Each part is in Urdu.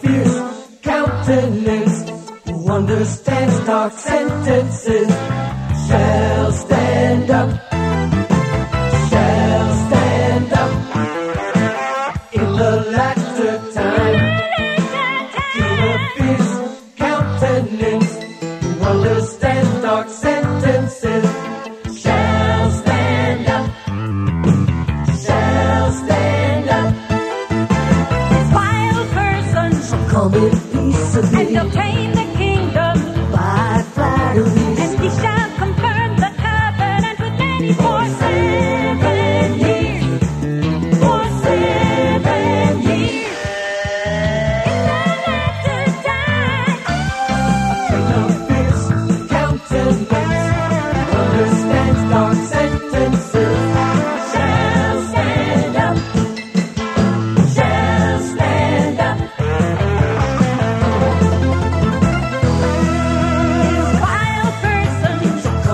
پیس کیپٹ ون در اسٹیٹ سینٹنس نبھائی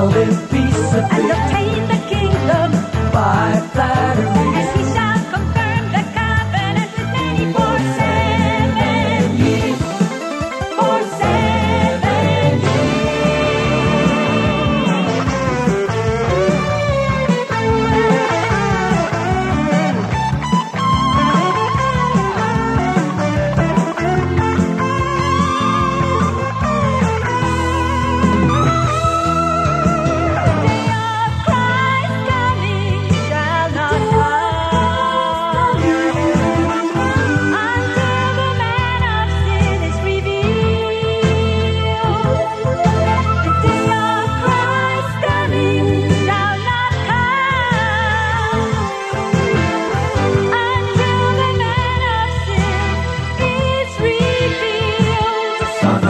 پیس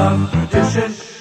competition.